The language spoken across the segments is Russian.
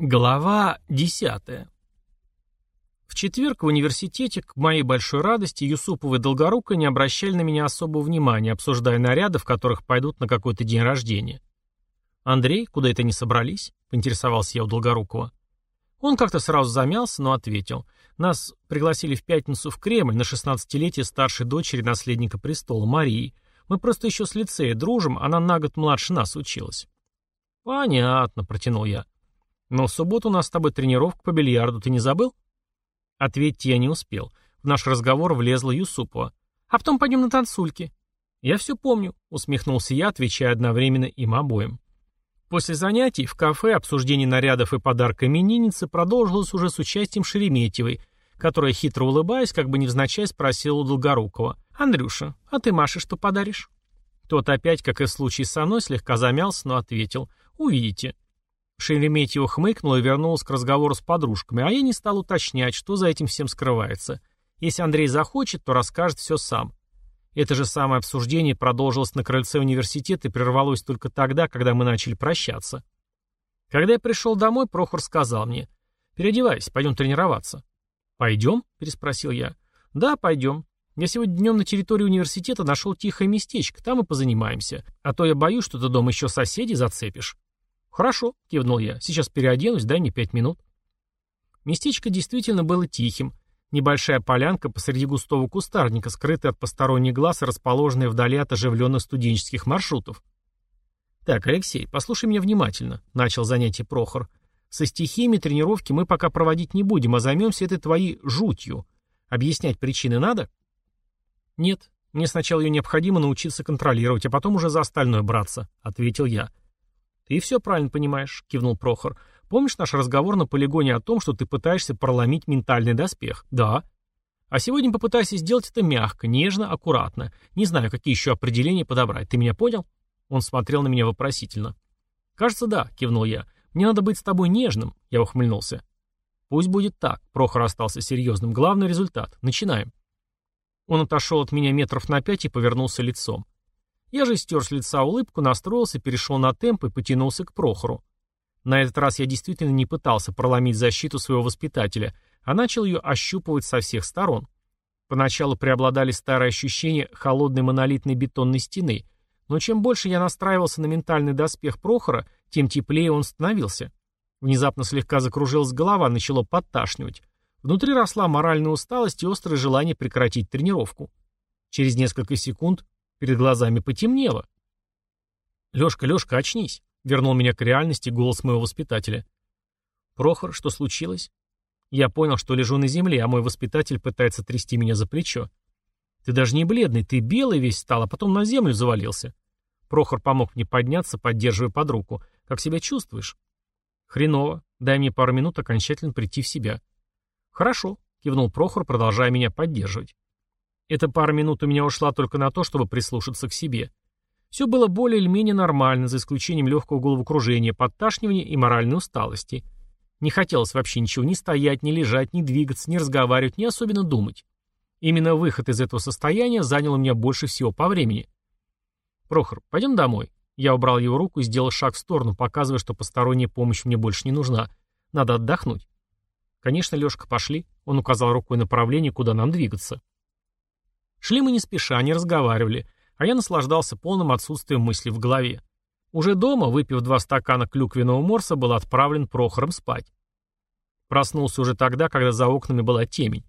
Глава 10. В четверг в университете, к моей большой радости, Юсупова и Долгорука не обращали на меня особого внимания, обсуждая наряды, в которых пойдут на какой-то день рождения. «Андрей, куда это не собрались?» — поинтересовался я у Долгорукова. Он как-то сразу замялся, но ответил. «Нас пригласили в пятницу в Кремль на шестнадцатилетие старшей дочери наследника престола, Марии. Мы просто еще с лицея дружим, она на год младше нас училась». «Понятно», — протянул я. Но в субботу у нас с тобой тренировка по бильярду, ты не забыл? Ответить я не успел. В наш разговор влезла Юсупова. А потом пойдем на танцульки. Я все помню, усмехнулся я, отвечая одновременно им обоим. После занятий в кафе обсуждение нарядов и подарка именинницы продолжилось уже с участием Шереметьевой, которая, хитро улыбаясь, как бы невзначай спросила у Долгорукова. «Андрюша, а ты Маше что подаришь?» Тот опять, как и в случае со мной, слегка замялся, но ответил. «Увидите». Шереметьева хмыкнула и вернулась к разговору с подружками, а я не стал уточнять, что за этим всем скрывается. Если Андрей захочет, то расскажет все сам. Это же самое обсуждение продолжилось на крыльце университета и прервалось только тогда, когда мы начали прощаться. Когда я пришел домой, Прохор сказал мне, «Переодевайся, пойдем тренироваться». «Пойдем?» – переспросил я. «Да, пойдем. Я сегодня днем на территории университета нашел тихое местечко, там и позанимаемся. А то я боюсь, что ты дома еще соседей зацепишь». «Хорошо», — кивнул я. «Сейчас переоденусь, дай мне пять минут». Местечко действительно было тихим. Небольшая полянка посреди густого кустарника, скрытая от посторонних глаз и расположенная вдали от оживленных студенческих маршрутов. «Так, Алексей, послушай меня внимательно», — начал занятие Прохор. «Со стихиями тренировки мы пока проводить не будем, а займемся этой твоей жутью. Объяснять причины надо?» «Нет, мне сначала ее необходимо научиться контролировать, а потом уже за остальное браться», — ответил я. «Ты все правильно понимаешь», — кивнул Прохор. «Помнишь наш разговор на полигоне о том, что ты пытаешься проломить ментальный доспех?» «Да». «А сегодня попытайся сделать это мягко, нежно, аккуратно. Не знаю, какие еще определения подобрать. Ты меня понял?» Он смотрел на меня вопросительно. «Кажется, да», — кивнул я. «Мне надо быть с тобой нежным», — я ухмыльнулся. «Пусть будет так», — Прохор остался серьезным. «Главный результат. Начинаем». Он отошел от меня метров на пять и повернулся лицом. Я же стер с лица улыбку, настроился, перешел на темп и потянулся к Прохору. На этот раз я действительно не пытался проломить защиту своего воспитателя, а начал ее ощупывать со всех сторон. Поначалу преобладали старые ощущения холодной монолитной бетонной стены, но чем больше я настраивался на ментальный доспех Прохора, тем теплее он становился. Внезапно слегка закружилась голова, начало подташнивать. Внутри росла моральная усталость и острое желание прекратить тренировку. Через несколько секунд Перед глазами потемнело. «Лёшка, Лёшка, очнись!» — вернул меня к реальности голос моего воспитателя. «Прохор, что случилось?» Я понял, что лежу на земле, а мой воспитатель пытается трясти меня за плечо. «Ты даже не бледный, ты белый весь стал, а потом на землю завалился». Прохор помог мне подняться, поддерживая под руку. «Как себя чувствуешь?» «Хреново. Дай мне пару минут окончательно прийти в себя». «Хорошо», — кивнул Прохор, продолжая меня поддерживать. Эта пара минут у меня ушла только на то, чтобы прислушаться к себе. Все было более или менее нормально, за исключением легкого головокружения, подташнивания и моральной усталости. Не хотелось вообще ничего ни стоять, ни лежать, ни двигаться, ни разговаривать, ни особенно думать. Именно выход из этого состояния занял у меня больше всего по времени. «Прохор, пойдем домой». Я убрал его руку и сделал шаг в сторону, показывая, что посторонняя помощь мне больше не нужна. Надо отдохнуть. «Конечно, Лешка, пошли». Он указал рукой направление, куда нам двигаться. Шли мы не спеша, не разговаривали, а я наслаждался полным отсутствием мыслей в голове. Уже дома, выпив два стакана клюквенного морса, был отправлен Прохором спать. Проснулся уже тогда, когда за окнами была темень.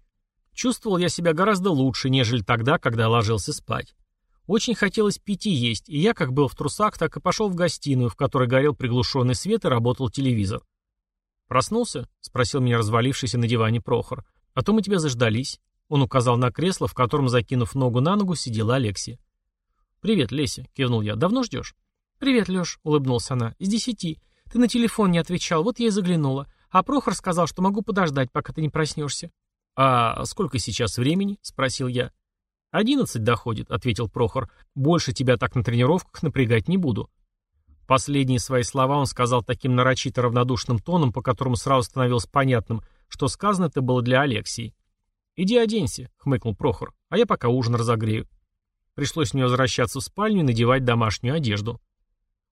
Чувствовал я себя гораздо лучше, нежели тогда, когда ложился спать. Очень хотелось пить и есть, и я, как был в трусах, так и пошел в гостиную, в которой горел приглушенный свет и работал телевизор. «Проснулся?» — спросил меня развалившийся на диване Прохор. «А то мы тебя заждались». Он указал на кресло, в котором, закинув ногу на ногу, сидела Алексия. «Привет, Леся», — кивнул я. «Давно ждешь?» «Привет, Леш», — улыбнулась она. «С десяти. Ты на телефон не отвечал, вот я и заглянула. А Прохор сказал, что могу подождать, пока ты не проснешься». «А сколько сейчас времени?» — спросил я. «Одиннадцать доходит», — ответил Прохор. «Больше тебя так на тренировках напрягать не буду». Последние свои слова он сказал таким нарочито равнодушным тоном, по которому сразу становилось понятным, что сказано это было для Алексии. «Иди оденься», — хмыкнул Прохор, — «а я пока ужин разогрею». Пришлось мне возвращаться в спальню и надевать домашнюю одежду.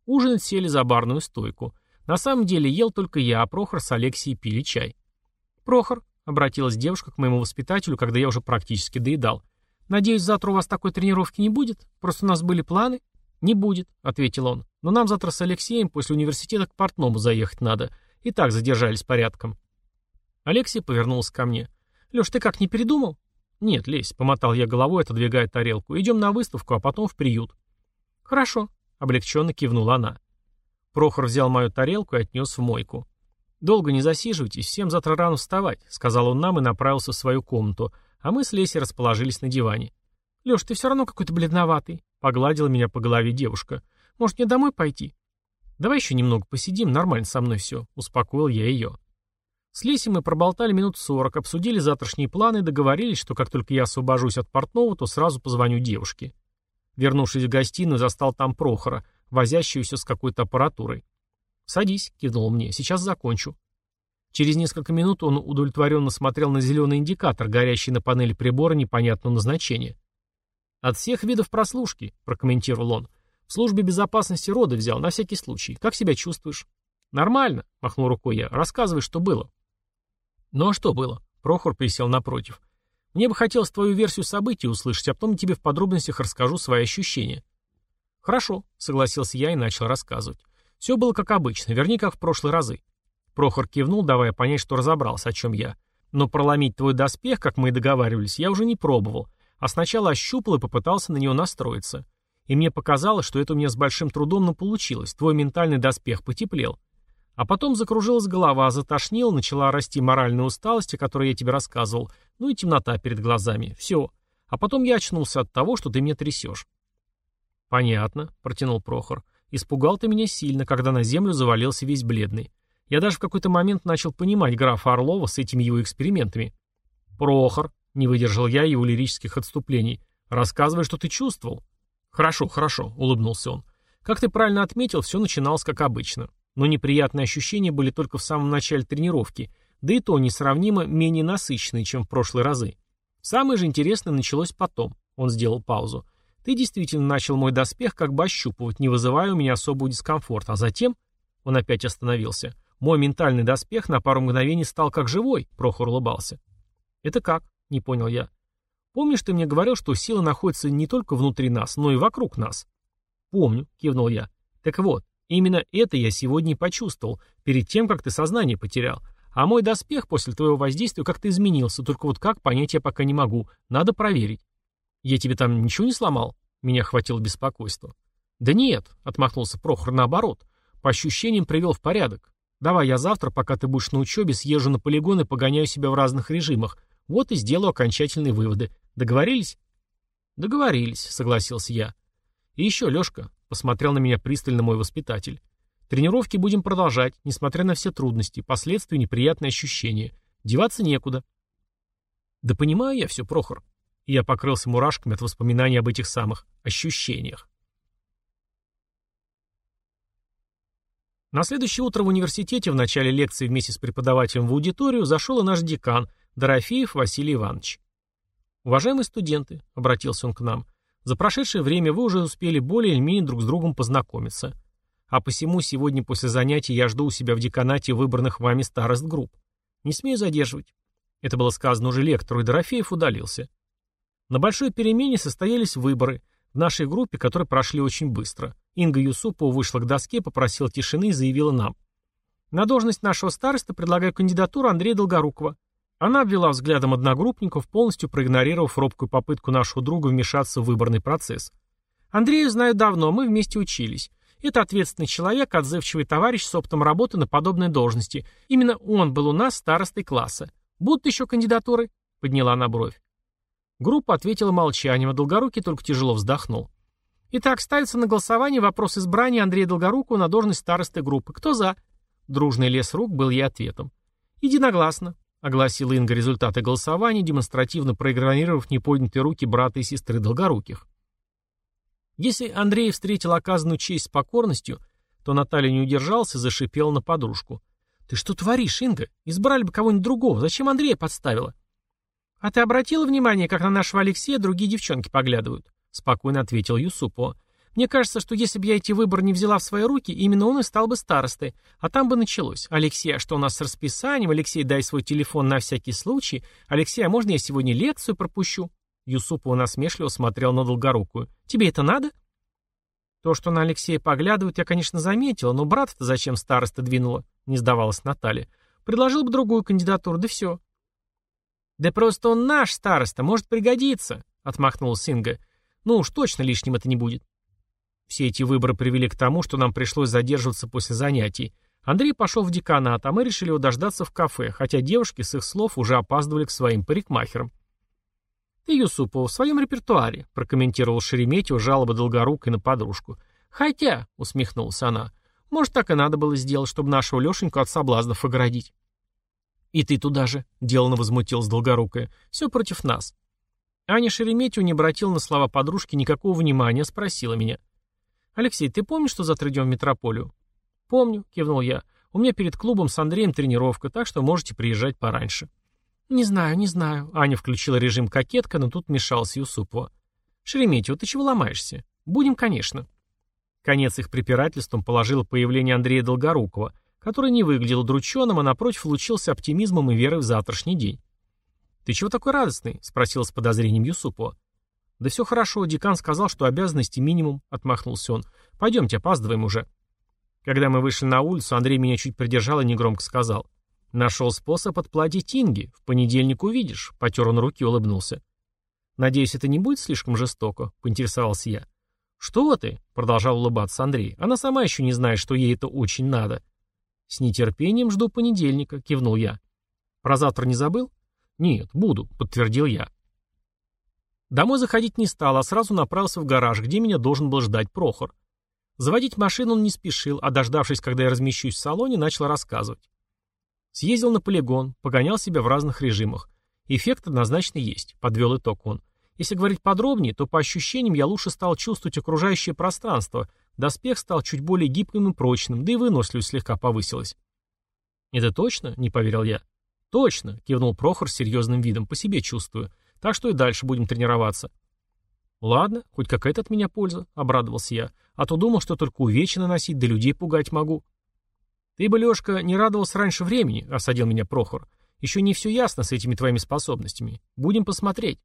Ужинать сели за барную стойку. На самом деле ел только я, а Прохор с Алексией пили чай. «Прохор», — обратилась девушка к моему воспитателю, когда я уже практически доедал, «надеюсь, завтра у вас такой тренировки не будет? Просто у нас были планы». «Не будет», — ответил он. «Но нам завтра с Алексеем после университета к портному заехать надо. И так задержались порядком». Алексей повернулся ко мне. «Леш, ты как, не передумал?» «Нет, лезь», — помотал я головой, отодвигая тарелку. «Идем на выставку, а потом в приют». «Хорошо», — облегченно кивнула она. Прохор взял мою тарелку и отнес в мойку. «Долго не засиживайтесь, всем завтра рано вставать», — сказал он нам и направился в свою комнату, а мы с Лесей расположились на диване. «Леш, ты все равно какой-то бледноватый», — погладила меня по голове девушка. «Может, мне домой пойти?» «Давай еще немного посидим, нормально со мной все», — успокоил я ее. С Лесей мы проболтали минут сорок, обсудили завтрашние планы и договорились, что как только я освобожусь от портного, то сразу позвоню девушке. Вернувшись в гостиную, застал там Прохора, возящуюся с какой-то аппаратурой. «Садись», — кивнул мне, — «сейчас закончу». Через несколько минут он удовлетворенно смотрел на зеленый индикатор, горящий на панели прибора непонятного назначения. «От всех видов прослушки», — прокомментировал он. «В службе безопасности рода взял, на всякий случай. Как себя чувствуешь?» «Нормально», — махнул рукой я. «Рассказывай, что было». «Ну а что было?» Прохор присел напротив. «Мне бы хотелось твою версию событий услышать, а потом тебе в подробностях расскажу свои ощущения». «Хорошо», — согласился я и начал рассказывать. Все было как обычно, вернее, как в прошлые разы. Прохор кивнул, давая понять, что разобрался, о чем я. Но проломить твой доспех, как мы и договаривались, я уже не пробовал, а сначала ощупал и попытался на него настроиться. И мне показалось, что это у меня с большим трудом, но получилось. Твой ментальный доспех потеплел. А потом закружилась голова, затошнила, начала расти моральная усталость, о которой я тебе рассказывал, ну и темнота перед глазами. Все. А потом я очнулся от того, что ты меня трясешь. «Понятно», — протянул Прохор. «Испугал ты меня сильно, когда на землю завалился весь бледный. Я даже в какой-то момент начал понимать графа Орлова с этими его экспериментами». «Прохор», — не выдержал я его лирических отступлений, — «рассказывай, что ты чувствовал». «Хорошо, хорошо», — улыбнулся он. «Как ты правильно отметил, все начиналось как обычно. Но неприятные ощущения были только в самом начале тренировки, да и то несравнимо менее насыщенные, чем в прошлые разы. Самое же интересное началось потом. Он сделал паузу. Ты действительно начал мой доспех как бы ощупывать, не вызывая у меня особого дискомфорта. А затем... Он опять остановился. Мой ментальный доспех на пару мгновений стал как живой, Прохор улыбался. Это как? Не понял я. Помнишь, ты мне говорил, что сила находится не только внутри нас, но и вокруг нас? Помню, кивнул я. Так вот, Именно это я сегодня и почувствовал, перед тем, как ты сознание потерял. А мой доспех после твоего воздействия как-то изменился, только вот как, понять я пока не могу. Надо проверить. Я тебе там ничего не сломал? Меня хватило беспокойства. Да нет, отмахнулся Прохор, наоборот. По ощущениям привел в порядок. Давай я завтра, пока ты будешь на учебе, съезжу на полигон и погоняю себя в разных режимах. Вот и сделаю окончательные выводы. Договорились? Договорились, согласился я. И еще, Лешка, Посмотрел на меня пристально мой воспитатель. Тренировки будем продолжать, несмотря на все трудности, последствия, неприятные ощущения. Деваться некуда. Да понимаю я все, Прохор. И я покрылся мурашками от воспоминаний об этих самых ощущениях. На следующее утро в университете в начале лекции вместе с преподавателем в аудиторию зашел и наш декан, Дорофеев Василий Иванович. «Уважаемые студенты», — обратился он к нам, — за прошедшее время вы уже успели более или менее друг с другом познакомиться. А посему сегодня после занятий я жду у себя в деканате выбранных вами старост групп. Не смею задерживать. Это было сказано уже лектору, и Дорофеев удалился. На большой перемене состоялись выборы в нашей группе, которые прошли очень быстро. Инга Юсупова вышла к доске, попросила тишины и заявила нам. На должность нашего староста предлагаю кандидатуру Андрея Долгорукова. Она обвела взглядом одногруппников, полностью проигнорировав робкую попытку нашего друга вмешаться в выборный процесс. Андрею знаю давно, мы вместе учились. Это ответственный человек, отзывчивый товарищ с опытом работы на подобной должности. Именно он был у нас старостой класса. Будут еще кандидатуры?» — подняла она бровь. Группа ответила молчанием, а Долгорукий только тяжело вздохнул. Итак, ставится на голосование вопрос избрания Андрея Долгорукова на должность старосты группы. Кто за? Дружный лес рук был ей ответом. Единогласно. Огласила Инга результаты голосования, демонстративно проигнорировав неподнятые руки брата и сестры Долгоруких. Если Андрей встретил оказанную честь с покорностью, то Наталья не удержался и зашипела на подружку. «Ты что творишь, Инга? Избрали бы кого-нибудь другого. Зачем Андрея подставила?» «А ты обратила внимание, как на нашего Алексея другие девчонки поглядывают?» Спокойно ответил Юсупова. Мне кажется, что если бы я эти выборы не взяла в свои руки, именно он и стал бы старостой. А там бы началось. Алексей, а что у нас с расписанием? Алексей, дай свой телефон на всякий случай. Алексей, а можно я сегодня лекцию пропущу? Юсупова насмешливо смотрел на Долгорукую. Тебе это надо? То, что на Алексея поглядывают, я, конечно, заметила, но брат-то зачем староста двинула? Не сдавалась Наталья. Предложил бы другую кандидатуру, да все. Да просто он наш староста, может пригодиться, отмахнулся Инга. Ну уж точно лишним это не будет. Все эти выборы привели к тому, что нам пришлось задерживаться после занятий. Андрей пошел в деканат, а мы решили его дождаться в кафе, хотя девушки с их слов уже опаздывали к своим парикмахерам. «Ты, Юсупов, в своем репертуаре», — прокомментировал Шереметьев жалобы Долгорукой на подружку. «Хотя», — усмехнулась она, — «может, так и надо было сделать, чтобы нашего Лешеньку от соблазнов оградить». «И ты туда же», — деланно возмутилась Долгорукая. «Все против нас». Аня Шереметьева не обратила на слова подружки никакого внимания, спросила меня. «Алексей, ты помнишь, что завтра идем в метрополию?» «Помню», — кивнул я. «У меня перед клубом с Андреем тренировка, так что можете приезжать пораньше». «Не знаю, не знаю». Аня включила режим кокетка, но тут мешался Юсупова. «Шереметьево, ты чего ломаешься? Будем, конечно». Конец их препирательствам положило появление Андрея Долгорукова, который не выглядел удрученным, а напротив лучился оптимизмом и верой в завтрашний день. «Ты чего такой радостный?» — спросил с подозрением Юсупова. «Да все хорошо, декан сказал, что обязанности минимум», — отмахнулся он. «Пойдемте, опаздываем уже». Когда мы вышли на улицу, Андрей меня чуть придержал и негромко сказал. «Нашел способ отплатить Инге. В понедельник увидишь», — потер он руки и улыбнулся. «Надеюсь, это не будет слишком жестоко?» — поинтересовался я. «Что ты?» — продолжал улыбаться Андрей. «Она сама еще не знает, что ей это очень надо». «С нетерпением жду понедельника», — кивнул я. «Про завтра не забыл?» «Нет, буду», — подтвердил я. Домой заходить не стал, а сразу направился в гараж, где меня должен был ждать Прохор. Заводить машину он не спешил, а дождавшись, когда я размещусь в салоне, начал рассказывать. Съездил на полигон, погонял себя в разных режимах. Эффект однозначно есть, подвел итог он. Если говорить подробнее, то по ощущениям я лучше стал чувствовать окружающее пространство, доспех стал чуть более гибким и прочным, да и выносливость слегка повысилась. «Это точно?» — не поверил я. «Точно», — кивнул Прохор с серьезным видом, по себе чувствую. Так что и дальше будем тренироваться. Ладно, хоть какая-то от меня польза, обрадовался я. А то думал, что только увечья наносить, да людей пугать могу. Ты бы, Лешка, не радовался раньше времени, осадил меня Прохор. Еще не все ясно с этими твоими способностями. Будем посмотреть.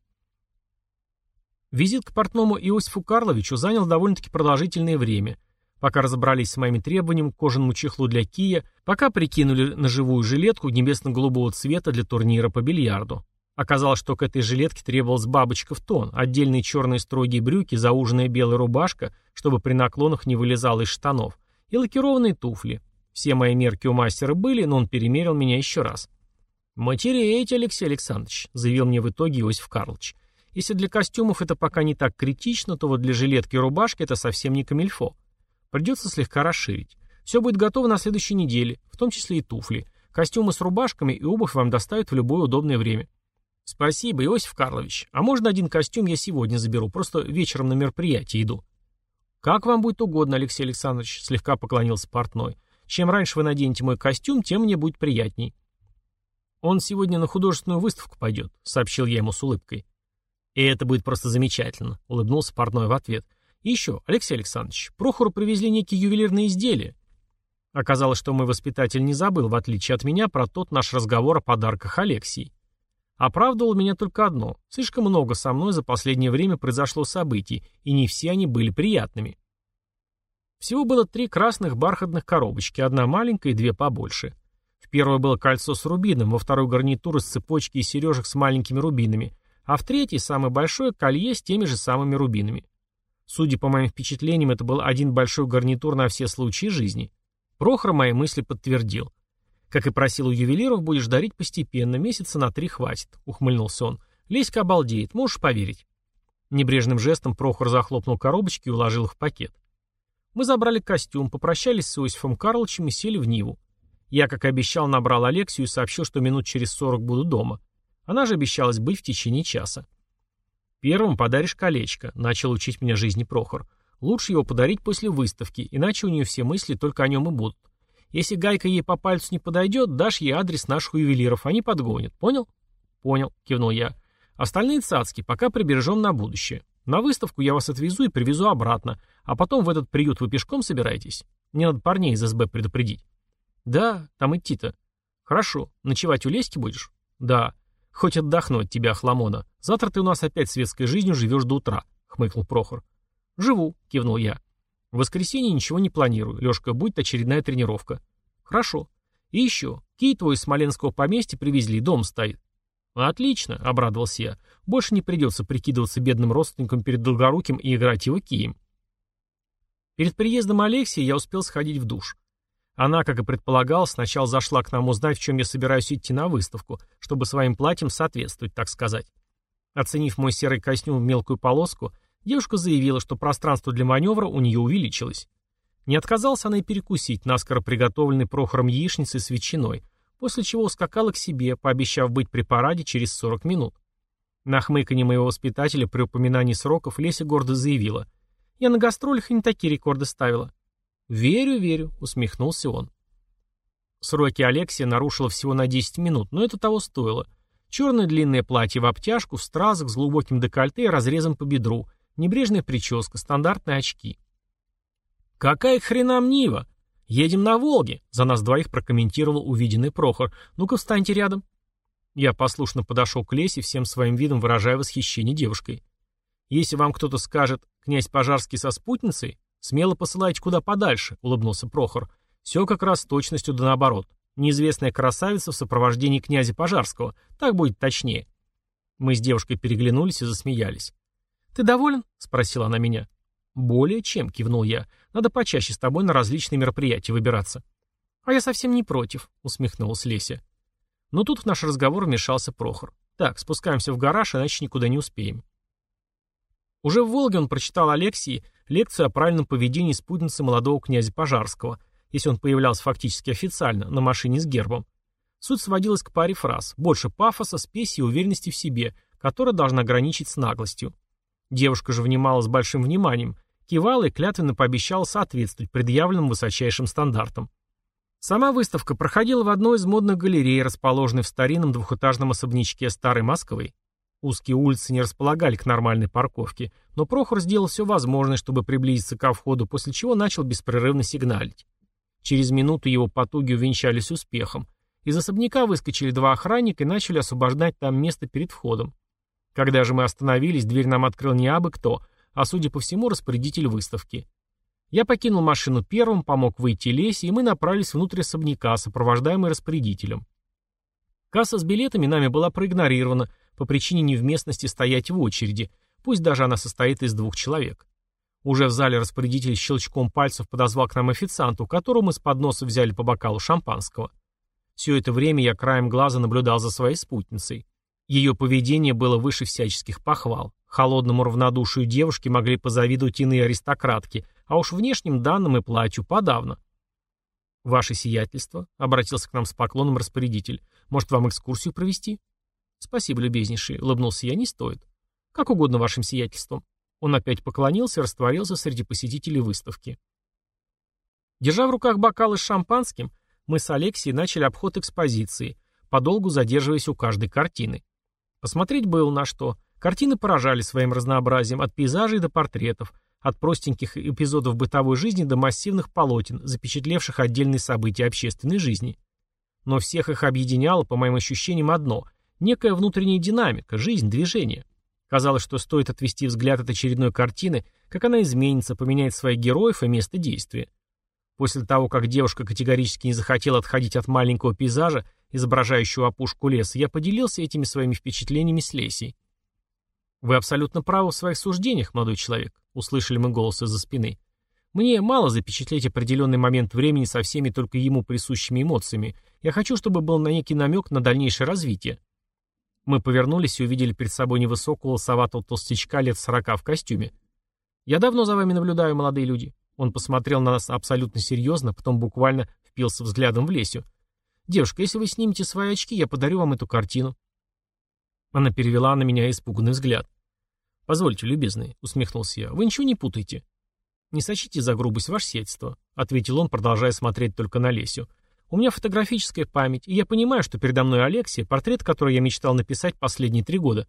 Визит к портному Иосифу Карловичу занял довольно-таки продолжительное время. Пока разобрались с моими требованиями к кожаному чехлу для кия, пока прикинули на живую жилетку небесно-голубого цвета для турнира по бильярду. Оказалось, что к этой жилетке требовалась бабочка в тон, отдельные черные строгие брюки, зауженная белая рубашка, чтобы при наклонах не вылезала из штанов, и лакированные туфли. Все мои мерки у мастера были, но он перемерил меня еще раз. «Матереете, Алексей Александрович», — заявил мне в итоге Иосиф Карлович. «Если для костюмов это пока не так критично, то вот для жилетки и рубашки это совсем не камильфо. Придется слегка расширить. Все будет готово на следующей неделе, в том числе и туфли. Костюмы с рубашками и обувь вам доставят в любое удобное время». «Спасибо, Иосиф Карлович. А можно один костюм я сегодня заберу? Просто вечером на мероприятие иду». «Как вам будет угодно, Алексей Александрович», — слегка поклонился портной. «Чем раньше вы наденете мой костюм, тем мне будет приятней». «Он сегодня на художественную выставку пойдет», — сообщил я ему с улыбкой. «И это будет просто замечательно», — улыбнулся портной в ответ. «И еще, Алексей Александрович, Прохору привезли некие ювелирные изделия». Оказалось, что мой воспитатель не забыл, в отличие от меня, про тот наш разговор о подарках Алексии. Оправдывало меня только одно. Слишком много со мной за последнее время произошло событий, и не все они были приятными. Всего было три красных бархатных коробочки, одна маленькая и две побольше. В первой было кольцо с рубином, во второй гарнитура с цепочки и сережек с маленькими рубинами, а в третьей, самое большое, колье с теми же самыми рубинами. Судя по моим впечатлениям, это был один большой гарнитур на все случаи жизни. Прохор мои мысли подтвердил. Как и просил у ювелиров, будешь дарить постепенно, месяца на три хватит, ухмыльнулся он. Леська обалдеет, можешь поверить. Небрежным жестом Прохор захлопнул коробочки и уложил их в пакет. Мы забрали костюм, попрощались с Иосифом Карловичем и сели в Ниву. Я, как обещал, набрал Алексию и сообщил, что минут через сорок буду дома. Она же обещалась быть в течение часа. «Первым подаришь колечко», — начал учить меня жизни Прохор. «Лучше его подарить после выставки, иначе у нее все мысли только о нем и будут. Если гайка ей по пальцу не подойдет, дашь ей адрес наших ювелиров, они подгонят. Понял? Понял, кивнул я. Остальные цацки пока прибережем на будущее. На выставку я вас отвезу и привезу обратно, А потом в этот приют вы пешком собираетесь? Мне надо парней из СБ предупредить. Да, там идти-то. Хорошо. Ночевать у Леськи будешь? Да. Хоть отдохнуть тебя, Хламона. Завтра ты у нас опять светской жизнью живешь до утра, хмыкнул Прохор. Живу, кивнул я. В воскресенье ничего не планирую. Лешка, будет очередная тренировка. Хорошо. И еще. Кий твой из смоленского поместья привезли, дом стоит. Отлично, обрадовался я. Больше не придется прикидываться бедным родственником перед Долгоруким и играть его кием. Перед приездом Алексея я успел сходить в душ. Она, как и предполагал, сначала зашла к нам узнать, в чем я собираюсь идти на выставку, чтобы своим платьем соответствовать, так сказать. Оценив мой серый костюм в мелкую полоску, Девушка заявила, что пространство для маневра у нее увеличилось. Не отказалась она и перекусить наскоро приготовленной Прохором яичницей с ветчиной, после чего ускакала к себе, пообещав быть при параде через 40 минут. На хмыканье моего воспитателя при упоминании сроков Леся гордо заявила. «Я на гастролях и не такие рекорды ставила». «Верю, верю», — усмехнулся он. Сроки Алексия нарушила всего на 10 минут, но это того стоило. Черное длинное платье в обтяжку, в стразах, с глубоким декольте и разрезом по бедру — Небрежная прическа, стандартные очки. «Какая к хренам Нива? Едем на Волге!» За нас двоих прокомментировал увиденный Прохор. «Ну-ка, встаньте рядом». Я послушно подошел к Лесе, всем своим видом выражая восхищение девушкой. «Если вам кто-то скажет, князь Пожарский со спутницей, смело посылайте куда подальше», — улыбнулся Прохор. «Все как раз с точностью да наоборот. Неизвестная красавица в сопровождении князя Пожарского. Так будет точнее». Мы с девушкой переглянулись и засмеялись. «Ты доволен?» — спросила она меня. «Более чем», — кивнул я. «Надо почаще с тобой на различные мероприятия выбираться». «А я совсем не против», — усмехнулась Леся. Но тут в наш разговор вмешался Прохор. «Так, спускаемся в гараж, иначе никуда не успеем». Уже в Волге он прочитал Алексии лекцию о правильном поведении спутницы молодого князя Пожарского, если он появлялся фактически официально, на машине с гербом. Суть сводилась к паре фраз. Больше пафоса, спеси и уверенности в себе, которая должна граничить с наглостью. Девушка же внимала с большим вниманием, кивала и клятвенно пообещала соответствовать предъявленным высочайшим стандартам. Сама выставка проходила в одной из модных галерей, расположенной в старинном двухэтажном особнячке Старой Москвы. Узкие улицы не располагали к нормальной парковке, но Прохор сделал все возможное, чтобы приблизиться ко входу, после чего начал беспрерывно сигналить. Через минуту его потуги увенчались успехом. Из особняка выскочили два охранника и начали освобождать там место перед входом. Когда же мы остановились, дверь нам открыл не абы кто, а, судя по всему, распорядитель выставки. Я покинул машину первым, помог выйти Лесе, и мы направились внутрь особняка, сопровождаемый распорядителем. Касса с билетами нами была проигнорирована по причине невместности стоять в очереди, пусть даже она состоит из двух человек. Уже в зале распорядитель щелчком пальцев подозвал к нам официанту, которому мы с подноса взяли по бокалу шампанского. Все это время я краем глаза наблюдал за своей спутницей. Ее поведение было выше всяческих похвал. Холодному равнодушию девушки могли позавидовать иные аристократки, а уж внешним данным и платью подавно. «Ваше сиятельство», — обратился к нам с поклоном распорядитель, — «может, вам экскурсию провести?» «Спасибо, любезнейший», — улыбнулся я, — «не стоит». «Как угодно вашим сиятельством». Он опять поклонился и растворился среди посетителей выставки. Держа в руках бокалы с шампанским, мы с Алексией начали обход экспозиции, подолгу задерживаясь у каждой картины. Посмотреть было на что. Картины поражали своим разнообразием, от пейзажей до портретов, от простеньких эпизодов бытовой жизни до массивных полотен, запечатлевших отдельные события общественной жизни. Но всех их объединяло, по моим ощущениям, одно – некая внутренняя динамика, жизнь, движение. Казалось, что стоит отвести взгляд от очередной картины, как она изменится, поменяет своих героев и место действия. После того, как девушка категорически не захотела отходить от маленького пейзажа, изображающего опушку леса, я поделился этими своими впечатлениями с Лесей. «Вы абсолютно правы в своих суждениях, молодой человек», — услышали мы голос из-за спины. «Мне мало запечатлеть определенный момент времени со всеми только ему присущими эмоциями. Я хочу, чтобы был на некий намек на дальнейшее развитие». Мы повернулись и увидели перед собой невысокого лосоватого толстячка лет сорока в костюме. «Я давно за вами наблюдаю, молодые люди». Он посмотрел на нас абсолютно серьезно, потом буквально впился взглядом в Лесю. «Девушка, если вы снимете свои очки, я подарю вам эту картину». Она перевела на меня испуганный взгляд. «Позвольте, любезный», — усмехнулся я, — «вы ничего не путаете». «Не сочите за грубость ваше сельство», — ответил он, продолжая смотреть только на Лесю. «У меня фотографическая память, и я понимаю, что передо мной Алексия, портрет, который я мечтал написать последние три года».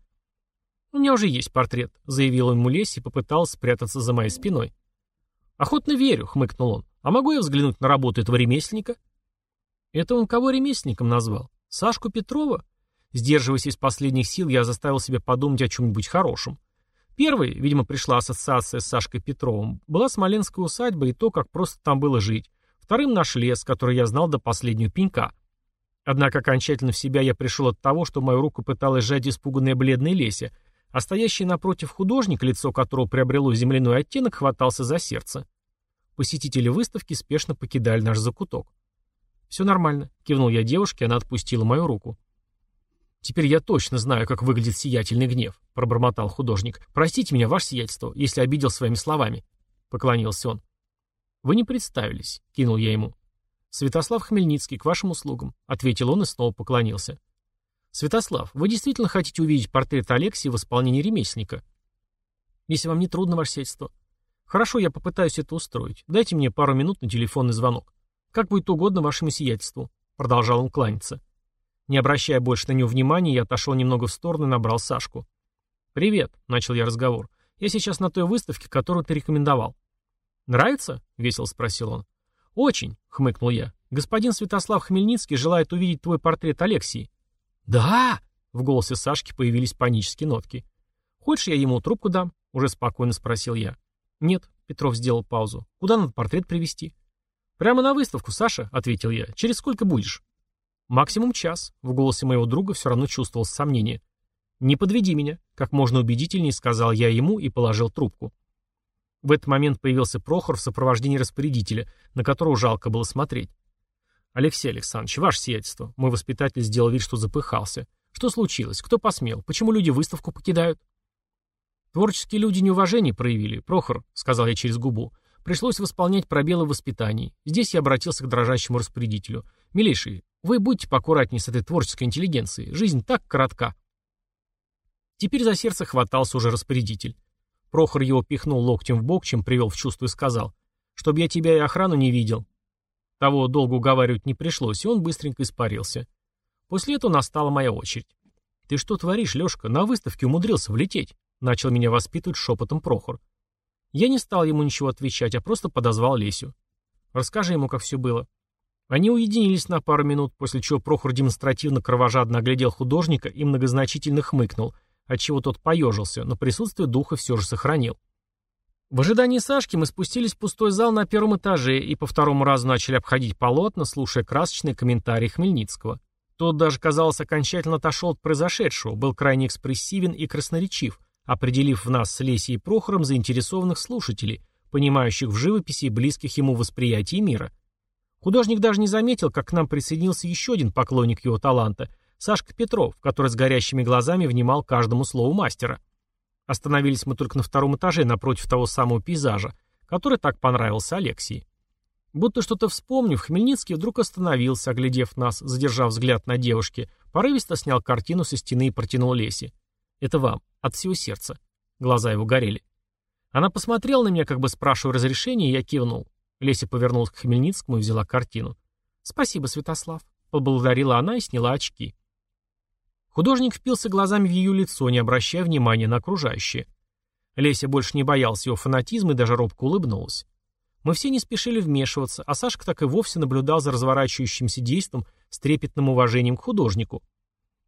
«У меня уже есть портрет», — заявила ему Леся и попыталась спрятаться за моей спиной. «Охотно верю», — хмыкнул он. «А могу я взглянуть на работу этого ремесленника?» «Это он кого ремесленником назвал? Сашку Петрова?» Сдерживаясь из последних сил, я заставил себя подумать о чем-нибудь хорошем. Первой, видимо, пришла ассоциация с Сашкой Петровым, была Смоленская усадьба и то, как просто там было жить. Вторым наш лес, который я знал до последнего пенька. Однако окончательно в себя я пришел от того, что мою руку пыталась сжать испуганная бледная Леся, а стоящий напротив художник, лицо которого приобрело земляной оттенок, хватался за сердце. Посетители выставки спешно покидали наш закуток. «Все нормально», — кивнул я девушке, она отпустила мою руку. «Теперь я точно знаю, как выглядит сиятельный гнев», — пробормотал художник. «Простите меня, ваше сиятельство, если обидел своими словами», — поклонился он. «Вы не представились», — кинул я ему. «Святослав Хмельницкий, к вашим услугам», — ответил он и снова поклонился. «Святослав, вы действительно хотите увидеть портрет Алексии в исполнении ремесленника?» «Если вам не трудно, ваше сиятельство». «Хорошо, я попытаюсь это устроить. Дайте мне пару минут на телефонный звонок. Как будет угодно вашему сиятельству», — продолжал он кланяться. Не обращая больше на него внимания, я отошел немного в сторону и набрал Сашку. «Привет», — начал я разговор. «Я сейчас на той выставке, которую ты рекомендовал». «Нравится?» — весело спросил он. «Очень», — хмыкнул я. «Господин Святослав Хмельницкий желает увидеть твой портрет Алексии». «Да!» — в голосе Сашки появились панические нотки. «Хочешь, я ему трубку дам?» — уже спокойно спросил я. «Нет», — Петров сделал паузу. «Куда надо портрет привезти?» «Прямо на выставку, Саша», — ответил я. «Через сколько будешь?» «Максимум час», — в голосе моего друга все равно чувствовалось сомнение. «Не подведи меня», — как можно убедительнее сказал я ему и положил трубку. В этот момент появился Прохор в сопровождении распорядителя, на которого жалко было смотреть. «Алексей Александрович, ваше сиятельство», — мой воспитатель сделал вид, что запыхался. «Что случилось? Кто посмел? Почему люди выставку покидают?» «Творческие люди неуважение проявили, Прохор», — сказал я через губу. «Пришлось восполнять пробелы в воспитании. Здесь я обратился к дрожащему распорядителю. Милейший, вы будьте поаккуратнее с этой творческой интеллигенцией. Жизнь так коротка. Теперь за сердце хватался уже распорядитель. Прохор его пихнул локтем в бок, чем привел в чувство и сказал, «Чтоб я тебя и охрану не видел». Того долго уговаривать не пришлось, и он быстренько испарился. После этого настала моя очередь. «Ты что творишь, Лешка? На выставке умудрился влететь», — начал меня воспитывать шепотом Прохор. Я не стал ему ничего отвечать, а просто подозвал Лесю. «Расскажи ему, как все было». Они уединились на пару минут, после чего Прохор демонстративно кровожадно оглядел художника и многозначительно хмыкнул, отчего тот поежился, но присутствие духа все же сохранил. В ожидании Сашки мы спустились в пустой зал на первом этаже и по второму разу начали обходить полотна, слушая красочные комментарии Хмельницкого. Тот даже, казалось, окончательно отошел от произошедшего, был крайне экспрессивен и красноречив, определив в нас с Лесей и Прохором заинтересованных слушателей, понимающих в живописи и близких ему восприятии мира – Художник даже не заметил, как к нам присоединился еще один поклонник его таланта, Сашка Петров, который с горящими глазами внимал каждому слову мастера. Остановились мы только на втором этаже, напротив того самого пейзажа, который так понравился Алексии. Будто что-то вспомнив, Хмельницкий вдруг остановился, оглядев нас, задержав взгляд на девушке, порывисто снял картину со стены и протянул Лесе. «Это вам, от всего сердца». Глаза его горели. Она посмотрела на меня, как бы спрашивая разрешения, и я кивнул. Леся повернулась к Хмельницкому и взяла картину. «Спасибо, Святослав», — поблагодарила она и сняла очки. Художник впился глазами в ее лицо, не обращая внимания на окружающее. Леся больше не боялся его фанатизма и даже робко улыбнулась. Мы все не спешили вмешиваться, а Сашка так и вовсе наблюдал за разворачивающимся действом с трепетным уважением к художнику.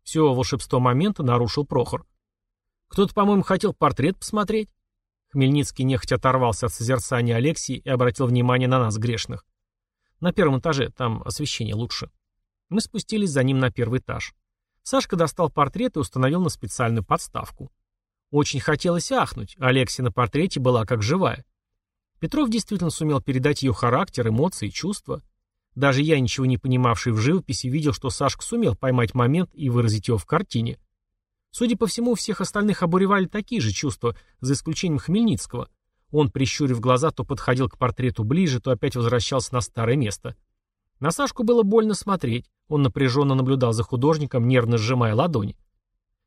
Все волшебство момента нарушил Прохор. «Кто-то, по-моему, хотел портрет посмотреть?» Хмельницкий нехотя оторвался от созерцания Алексии и обратил внимание на нас, грешных. На первом этаже, там освещение лучше. Мы спустились за ним на первый этаж. Сашка достал портрет и установил на специальную подставку. Очень хотелось ахнуть, Алексия на портрете была как живая. Петров действительно сумел передать ее характер, эмоции, чувства. Даже я, ничего не понимавший в живописи, видел, что Сашка сумел поймать момент и выразить его в картине. Судя по всему, всех остальных обуревали такие же чувства, за исключением Хмельницкого. Он, прищурив глаза, то подходил к портрету ближе, то опять возвращался на старое место. На Сашку было больно смотреть. Он напряженно наблюдал за художником, нервно сжимая ладони.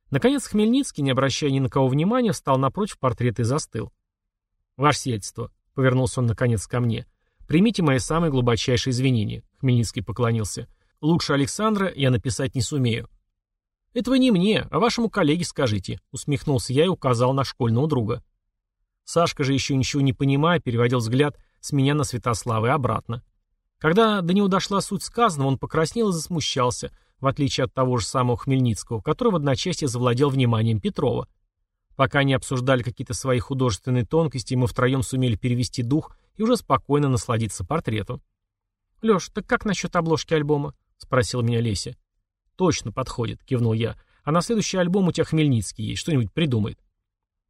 Наконец Хмельницкий, не обращая ни на кого внимания, встал напротив портрета и застыл. «Ваше сиятельство», — повернулся он наконец ко мне, — «примите мои самые глубочайшие извинения», — Хмельницкий поклонился. «Лучше Александра я написать не сумею». «Это вы не мне, а вашему коллеге скажите», — усмехнулся я и указал на школьного друга. Сашка же, еще ничего не понимая, переводил взгляд с меня на Святослава и обратно. Когда до него дошла суть сказанного, он покраснел и засмущался, в отличие от того же самого Хмельницкого, который в одночасье завладел вниманием Петрова. Пока они обсуждали какие-то свои художественные тонкости, мы втроем сумели перевести дух и уже спокойно насладиться портретом. «Леш, так как насчет обложки альбома?» — спросила меня Леся. «Точно подходит», — кивнул я. «А на следующий альбом у тебя Хмельницкий есть, что-нибудь придумает».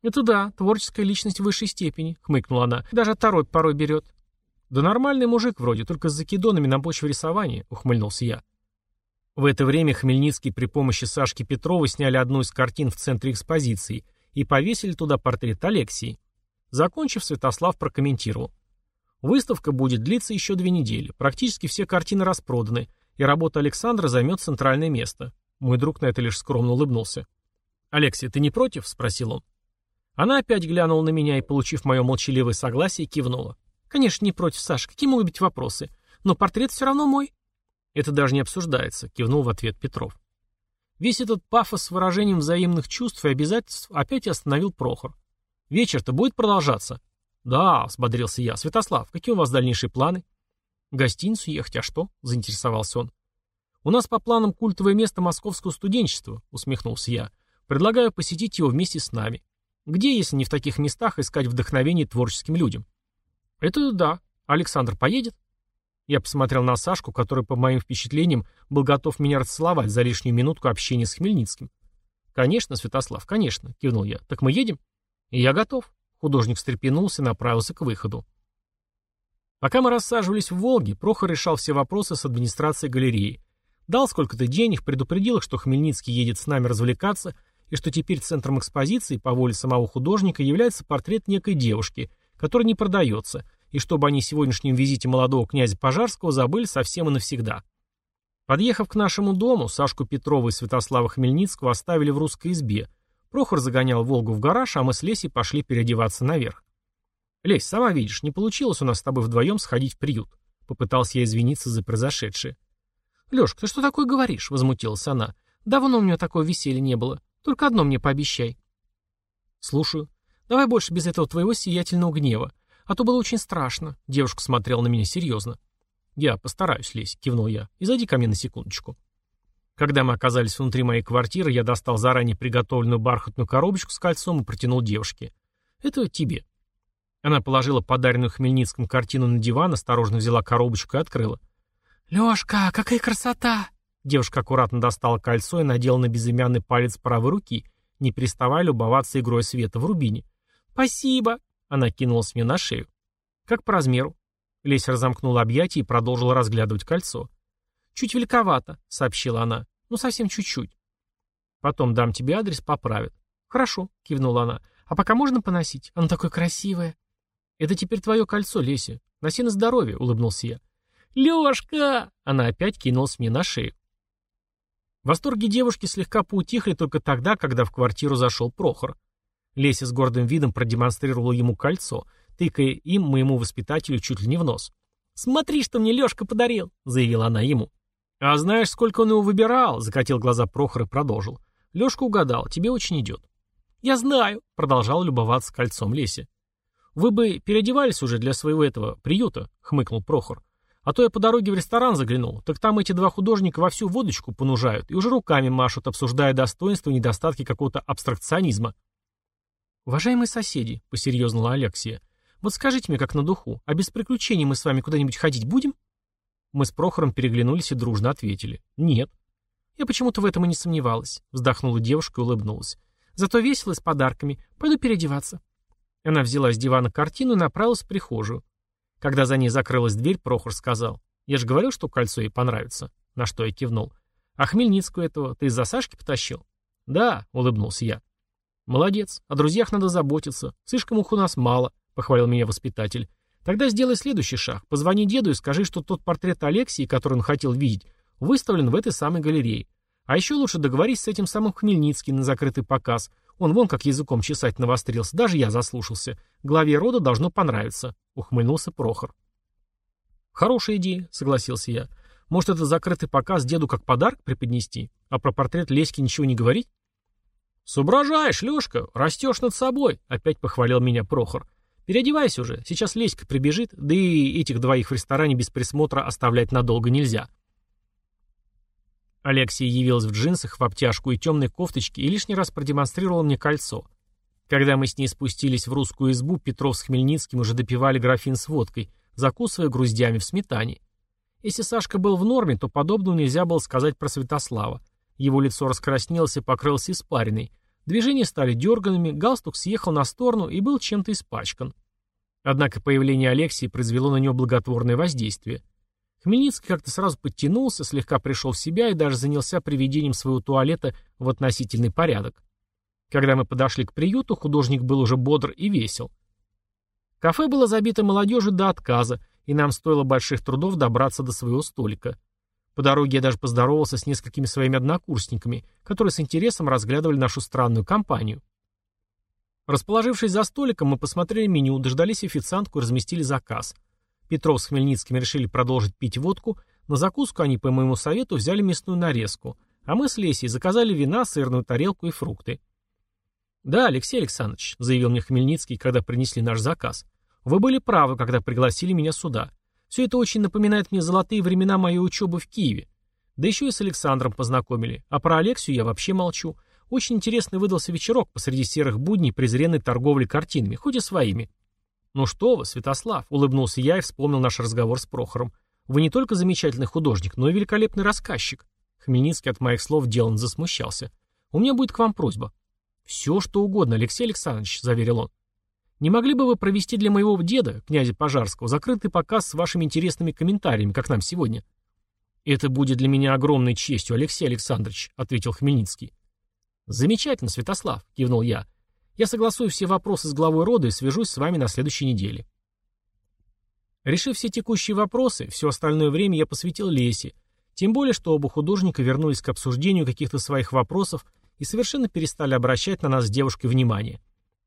«Это да, творческая личность в высшей степени», — хмыкнула она. «Даже второй порой берет». «Да нормальный мужик вроде, только с закидонами на почве рисования», — ухмыльнулся я. В это время Хмельницкий при помощи Сашки Петрова сняли одну из картин в центре экспозиции и повесили туда портрет Алексии. Закончив, Святослав прокомментировал. Выставка будет длиться еще две недели. Практически все картины распроданы, и работа Александра займет центральное место. Мой друг на это лишь скромно улыбнулся. «Алексей, ты не против?» — спросил он. Она опять глянула на меня и, получив мое молчаливое согласие, кивнула. «Конечно, не против, Саша. Какие могут быть вопросы? Но портрет все равно мой». «Это даже не обсуждается», — кивнул в ответ Петров. Весь этот пафос с выражением взаимных чувств и обязательств опять остановил Прохор. «Вечер-то будет продолжаться?» «Да», — взбодрился я. «Святослав, какие у вас дальнейшие планы?» «В гостиницу ехать, а что?» — заинтересовался он. «У нас по планам культовое место московского студенчества», — усмехнулся я. «Предлагаю посетить его вместе с нами. Где, если не в таких местах, искать вдохновение творческим людям?» «Это да. Александр поедет?» Я посмотрел на Сашку, который, по моим впечатлениям, был готов меня расцеловать за лишнюю минутку общения с Хмельницким. «Конечно, Святослав, конечно», — кивнул я. «Так мы едем?» «И я готов». Художник встрепенулся и направился к выходу. Пока мы рассаживались в «Волге», Прохор решал все вопросы с администрацией галереи. Дал сколько-то денег, предупредил их, что Хмельницкий едет с нами развлекаться, и что теперь центром экспозиции, по воле самого художника, является портрет некой девушки, который не продается, и чтобы они сегодняшнем визите молодого князя Пожарского забыли совсем и навсегда. Подъехав к нашему дому, Сашку Петрова и Святослава Хмельницкого оставили в русской избе, Прохор загонял «Волгу» в гараж, а мы с Лесей пошли переодеваться наверх. «Лесь, сама видишь, не получилось у нас с тобой вдвоем сходить в приют». Попытался я извиниться за произошедшее. «Лешка, ты что такое говоришь?» — возмутилась она. «Давно у меня такого веселья не было. Только одно мне пообещай». «Слушаю. Давай больше без этого твоего сиятельного гнева. А то было очень страшно». Девушка смотрела на меня серьезно. «Я постараюсь, Лесь», — кивнул я. «И зайди ко мне на секундочку». Когда мы оказались внутри моей квартиры, я достал заранее приготовленную бархатную коробочку с кольцом и протянул девушке. «Это тебе». Она положила подаренную Хмельницким картину на диван, осторожно взяла коробочку и открыла. «Лёшка, какая красота!» Девушка аккуратно достала кольцо и надела на безымянный палец правой руки, не переставая любоваться игрой света в рубине. «Спасибо!» Она кинулась мне на шею. «Как по размеру?» Лесь разомкнула объятия и продолжила разглядывать кольцо. «Чуть великовато», — сообщила она. «Ну, совсем чуть-чуть». «Потом дам тебе адрес, поправят». «Хорошо», — кивнула она. «А пока можно поносить? Оно такое красивое». «Это теперь твое кольцо, Леся. Носи на здоровье», — улыбнулся я. «Лешка!» — она опять кинулась мне на шею. Восторги девушки слегка поутихли только тогда, когда в квартиру зашел Прохор. Леся с гордым видом продемонстрировала ему кольцо, тыкая им моему воспитателю чуть ли не в нос. «Смотри, что мне Лешка подарил!» — заявила она ему. «А знаешь, сколько он его выбирал?» — закатил глаза Прохор и продолжил. «Лешка угадал, тебе очень идет». «Я знаю», — продолжал любоваться кольцом Леся. «Вы бы переодевались уже для своего этого приюта», — хмыкнул Прохор. «А то я по дороге в ресторан заглянул, так там эти два художника вовсю водочку понужают и уже руками машут, обсуждая достоинства и недостатки какого-то абстракционизма». «Уважаемые соседи», — посерьезнала Алексия, — «вот скажите мне как на духу, а без приключений мы с вами куда-нибудь ходить будем?» Мы с Прохором переглянулись и дружно ответили. «Нет». «Я почему-то в этом и не сомневалась», — вздохнула девушка и улыбнулась. «Зато весело с подарками. Пойду переодеваться». Она взяла с дивана картину и направилась в прихожую. Когда за ней закрылась дверь, Прохор сказал. «Я же говорил, что кольцо ей понравится». На что я кивнул. «А Хмельницкую этого ты из-за Сашки потащил?» «Да», — улыбнулся я. «Молодец. О друзьях надо заботиться. Слишком их у нас мало», — похвалил меня воспитатель. Тогда сделай следующий шаг. Позвони деду и скажи, что тот портрет Алексии, который он хотел видеть, выставлен в этой самой галерее. А еще лучше договорись с этим самым Хмельницким на закрытый показ. Он вон как языком чесать навострился. Даже я заслушался. Главе рода должно понравиться. Ухмыльнулся Прохор. Хорошая идея, согласился я. Может, это закрытый показ деду как подарок преподнести? А про портрет Леськи ничего не говорить? Соображаешь, Лешка, растешь над собой, опять похвалил меня Прохор. Переодевайся уже, сейчас Леська прибежит, да и этих двоих в ресторане без присмотра оставлять надолго нельзя. Алексей явилась в джинсах, в обтяжку и темной кофточке и лишний раз продемонстрировала мне кольцо. Когда мы с ней спустились в русскую избу, Петров с Хмельницким уже допивали графин с водкой, закусывая груздями в сметане. Если Сашка был в норме, то подобного нельзя было сказать про Святослава. Его лицо раскраснелось и покрылось испариной. Движения стали дерганными, галстук съехал на сторону и был чем-то испачкан. Однако появление Алексии произвело на него благотворное воздействие. Хмельницкий как-то сразу подтянулся, слегка пришел в себя и даже занялся приведением своего туалета в относительный порядок. Когда мы подошли к приюту, художник был уже бодр и весел. Кафе было забито молодежью до отказа, и нам стоило больших трудов добраться до своего столика. По дороге я даже поздоровался с несколькими своими однокурсниками, которые с интересом разглядывали нашу странную компанию. Расположившись за столиком, мы посмотрели меню, дождались официантку и разместили заказ. Петров с Хмельницким решили продолжить пить водку, на закуску они, по моему совету, взяли мясную нарезку, а мы с Лесей заказали вина, сырную тарелку и фрукты. «Да, Алексей Александрович», — заявил мне Хмельницкий, когда принесли наш заказ, — «вы были правы, когда пригласили меня сюда. Все это очень напоминает мне золотые времена моей учебы в Киеве. Да еще и с Александром познакомили. А про Алексию я вообще молчу. Очень интересный выдался вечерок посреди серых будней презренной торговли картинами, хоть и своими. «Ну что вы, Святослав», — улыбнулся я и вспомнил наш разговор с Прохором. «Вы не только замечательный художник, но и великолепный рассказчик». Хмельницкий от моих слов делан засмущался. «У меня будет к вам просьба». «Все, что угодно, Алексей Александрович», — заверил он. Не могли бы вы провести для моего деда, князя Пожарского, закрытый показ с вашими интересными комментариями, как нам сегодня? Это будет для меня огромной честью, Алексей Александрович, ответил Хмельницкий. Замечательно, Святослав, кивнул я. Я согласую все вопросы с главой рода и свяжусь с вами на следующей неделе. Решив все текущие вопросы, все остальное время я посвятил Лесе, тем более, что оба художника вернулись к обсуждению каких-то своих вопросов и совершенно перестали обращать на нас с девушкой внимание.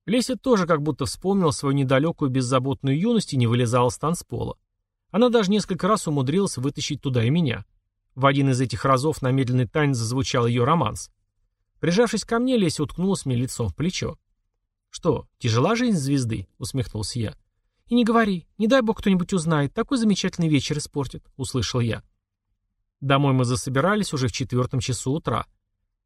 Леся тоже как будто вспомнила свою недалекую беззаботную юность и не вылезала с танцпола. Она даже несколько раз умудрилась вытащить туда и меня. В один из этих разов на медленный танец зазвучал ее романс. Прижавшись ко мне, Леся уткнулась мне лицом в плечо. «Что, тяжела жизнь звезды?» — усмехнулся я. «И не говори, не дай бог кто-нибудь узнает, такой замечательный вечер испортит», — услышал я. Домой мы засобирались уже в четвертом часу утра.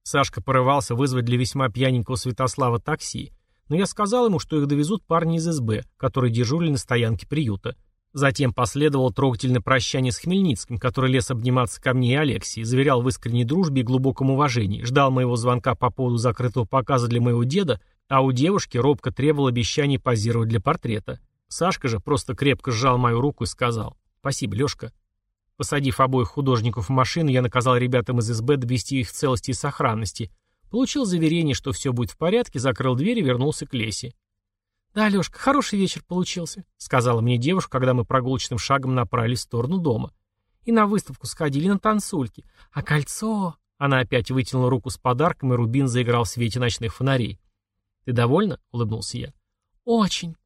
Сашка порывался вызвать для весьма пьяненького Святослава такси, но я сказал ему, что их довезут парни из СБ, которые дежурили на стоянке приюта. Затем последовало трогательное прощание с Хмельницким, который лез обниматься ко мне и Алексии, заверял в искренней дружбе и глубоком уважении, ждал моего звонка по поводу закрытого показа для моего деда, а у девушки робко требовал обещаний позировать для портрета. Сашка же просто крепко сжал мою руку и сказал «Спасибо, Лешка». Посадив обоих художников в машину, я наказал ребятам из СБ довести их в целости и сохранности – Получил заверение, что все будет в порядке, закрыл дверь и вернулся к Лесе. «Да, Лешка, хороший вечер получился», — сказала мне девушка, когда мы прогулочным шагом направились в сторону дома. «И на выставку сходили, на танцульки. А кольцо...» Она опять вытянула руку с подарком, и рубин заиграл в свете ночных фонарей. «Ты довольна?» — улыбнулся я. «Очень».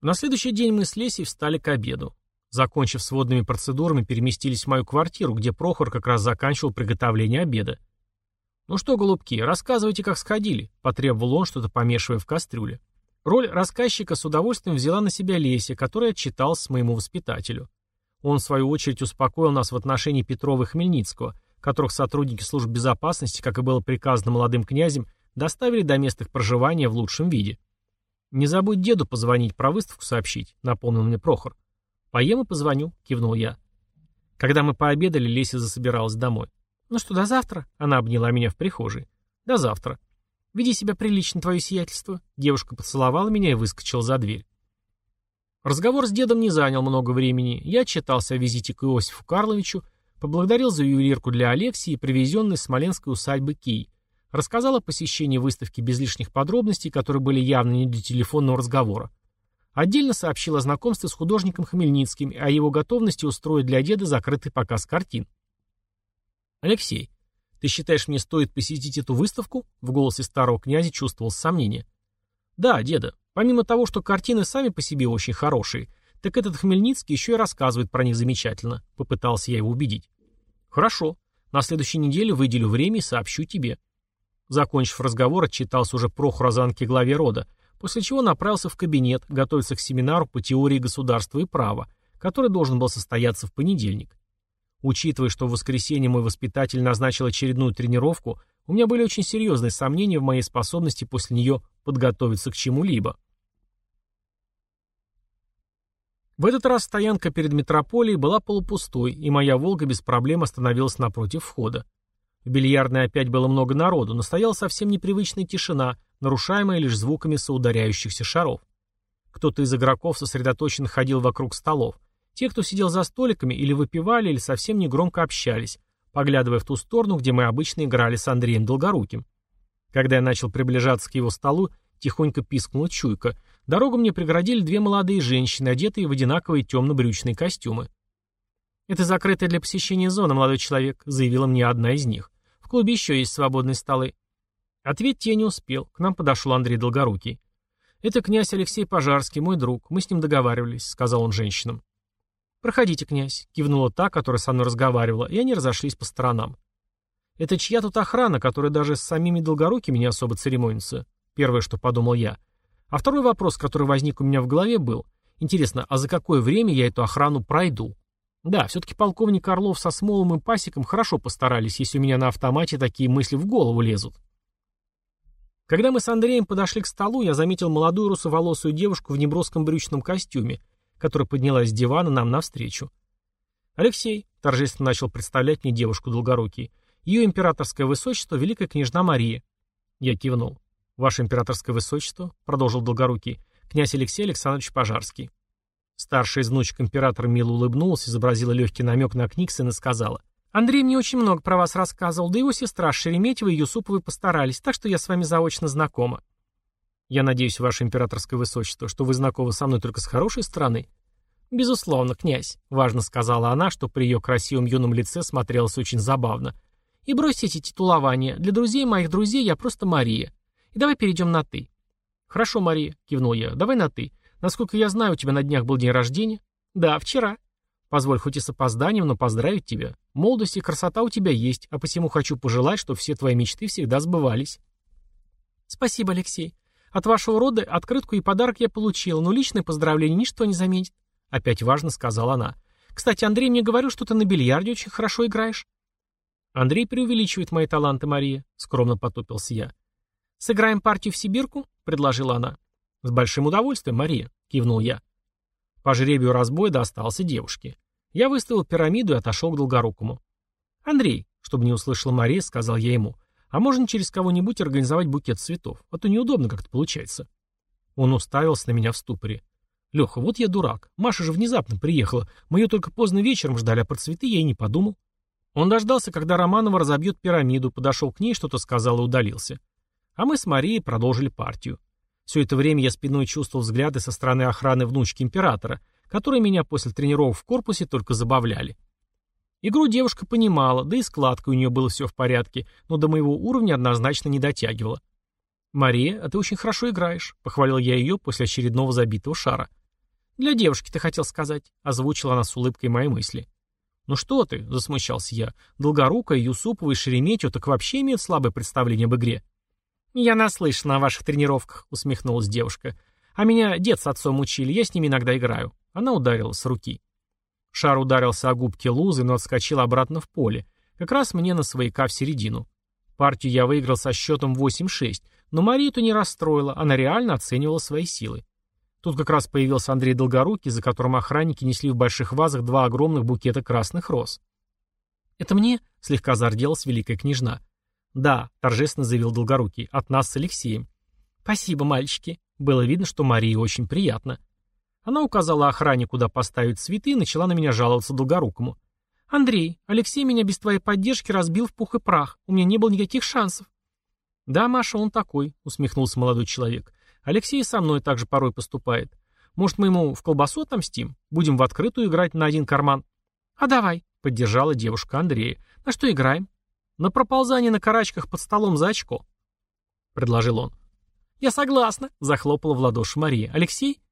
На следующий день мы с Лесей встали к обеду. Закончив с водными процедурами, переместились в мою квартиру, где Прохор как раз заканчивал приготовление обеда. «Ну что, голубки, рассказывайте, как сходили», — потребовал он, что-то помешивая в кастрюле. Роль рассказчика с удовольствием взяла на себя Леся, которая отчитался моему воспитателю. Он, в свою очередь, успокоил нас в отношении Петрова и Хмельницкого, которых сотрудники служб безопасности, как и было приказано молодым князем, доставили до мест их проживания в лучшем виде. «Не забудь деду позвонить, про выставку сообщить», — напомнил мне Прохор. «Поем и позвоню», — кивнул я. Когда мы пообедали, Леся засобиралась домой. «Ну что, до завтра?» — она обняла меня в прихожей. «До завтра. Веди себя прилично, твое сиятельство». Девушка поцеловала меня и выскочила за дверь. Разговор с дедом не занял много времени. Я отчитался о визите к Иосифу Карловичу, поблагодарил за ювелирку для Алексии, привезенной с смоленской усадьбы Кий. Рассказал о посещении выставки без лишних подробностей, которые были явно не для телефонного разговора. Отдельно сообщил о знакомстве с художником Хмельницким и о его готовности устроить для деда закрытый показ картин. «Алексей, ты считаешь, мне стоит посетить эту выставку?» В голосе старого князя чувствовалось сомнение. «Да, деда. Помимо того, что картины сами по себе очень хорошие, так этот Хмельницкий еще и рассказывает про них замечательно», — попытался я его убедить. «Хорошо. На следующей неделе выделю время и сообщу тебе». Закончив разговор, отчитался уже Прохор о звонке главе рода, после чего направился в кабинет, готовиться к семинару по теории государства и права, который должен был состояться в понедельник. Учитывая, что в воскресенье мой воспитатель назначил очередную тренировку, у меня были очень серьезные сомнения в моей способности после нее подготовиться к чему-либо. В этот раз стоянка перед метрополией была полупустой, и моя «Волга» без проблем остановилась напротив входа. В бильярдной опять было много народу, но стояла совсем непривычная тишина, нарушаемая лишь звуками соударяющихся шаров. Кто-то из игроков сосредоточенно ходил вокруг столов. Те, кто сидел за столиками, или выпивали, или совсем негромко общались, поглядывая в ту сторону, где мы обычно играли с Андреем Долгоруким. Когда я начал приближаться к его столу, тихонько пискнула чуйка. Дорогу мне преградили две молодые женщины, одетые в одинаковые темно-брючные костюмы. «Это закрытая для посещения зона, молодой человек», — заявила мне одна из них. «В клубе еще есть свободные столы». Ответить я не успел. К нам подошел Андрей Долгорукий. «Это князь Алексей Пожарский, мой друг. Мы с ним договаривались», — сказал он женщинам. «Проходите, князь», — кивнула та, которая со мной разговаривала, и они разошлись по сторонам. «Это чья тут охрана, которая даже с самими Долгорукими не особо церемонится?» Первое, что подумал я. А второй вопрос, который возник у меня в голове, был. Интересно, а за какое время я эту охрану пройду? Да, все-таки полковник Орлов со Смолом и Пасиком хорошо постарались, если у меня на автомате такие мысли в голову лезут. Когда мы с Андреем подошли к столу, я заметил молодую русоволосую девушку в неброском брючном костюме, которая поднялась с дивана нам навстречу. «Алексей», — торжественно начал представлять мне девушку Долгорукий, «ее императорское высочество, великая княжна Мария». Я кивнул. «Ваше императорское высочество», — продолжил Долгорукий, «князь Алексей Александрович Пожарский». Старшая из внучек императора мило улыбнулась, изобразила легкий намек на Книксон и сказала. «Андрей мне очень много про вас рассказывал, да его сестра Шереметьева и Юсуповой постарались, так что я с вами заочно знакома». «Я надеюсь, ваше императорское высочество, что вы знакомы со мной только с хорошей стороны?» «Безусловно, князь», — важно сказала она, что при ее красивом юном лице смотрелось очень забавно. «И бросьте эти титулования. Для друзей моих друзей я просто Мария. И давай перейдем на «ты». «Хорошо, Мария», — кивнул я, — «давай на «ты». Насколько я знаю, у тебя на днях был день рождения? Да, вчера. Позволь хоть и с опозданием, но поздравить тебя. Молодость и красота у тебя есть, а посему хочу пожелать, чтобы все твои мечты всегда сбывались. Спасибо, Алексей. От вашего рода открытку и подарок я получила, но личное поздравление ничто не заметит. Опять важно, сказала она. Кстати, Андрей мне говорил, что ты на бильярде очень хорошо играешь. Андрей преувеличивает мои таланты, Мария, скромно потупился я. Сыграем партию в Сибирку, предложила она. «С большим удовольствием, Мария», — кивнул я. По жребию разбой достался девушке. Я выставил пирамиду и отошел к Долгорукому. «Андрей», — чтобы не услышала Мария, сказал я ему, «а можно через кого-нибудь организовать букет цветов? А то неудобно как-то получается». Он уставился на меня в ступоре. «Леха, вот я дурак. Маша же внезапно приехала. Мы ее только поздно вечером ждали, а про цветы я и не подумал». Он дождался, когда Романова разобьет пирамиду, подошел к ней, что-то сказал и удалился. А мы с Марией продолжили партию. Все это время я спиной чувствовал взгляды со стороны охраны внучки императора, которые меня после тренировок в корпусе только забавляли. Игру девушка понимала, да и складкой у нее было все в порядке, но до моего уровня однозначно не дотягивала. «Мария, а ты очень хорошо играешь», — похвалил я ее после очередного забитого шара. «Для девушки ты хотел сказать», — озвучила она с улыбкой мои мысли. «Ну что ты», — засмущался я, — «Долгорукая, Юсупова и Шереметьево так вообще имеют слабое представление об игре». «Я наслышана о ваших тренировках», — усмехнулась девушка. «А меня дед с отцом учили, я с ними иногда играю». Она ударила с руки. Шар ударился о губки лузы, но отскочил обратно в поле. Как раз мне на свояка в середину. Партию я выиграл со счетом 8-6, но Мариту не расстроила, она реально оценивала свои силы. Тут как раз появился Андрей Долгорукий, за которым охранники несли в больших вазах два огромных букета красных роз. «Это мне?» — слегка зарделась великая княжна. «Да», — торжественно заявил Долгорукий, — «от нас с Алексеем». «Спасибо, мальчики». Было видно, что Марии очень приятно. Она указала охране, куда поставить цветы, и начала на меня жаловаться Долгорукому. «Андрей, Алексей меня без твоей поддержки разбил в пух и прах. У меня не было никаких шансов». «Да, Маша, он такой», — усмехнулся молодой человек. «Алексей со мной также порой поступает. Может, мы ему в колбасу отомстим? Будем в открытую играть на один карман?» «А давай», — поддержала девушка Андрея. «На что играем?» На проползание на карачках под столом за очко», — предложил он. «Я согласна», — захлопала в ладоши Мария. «Алексей?»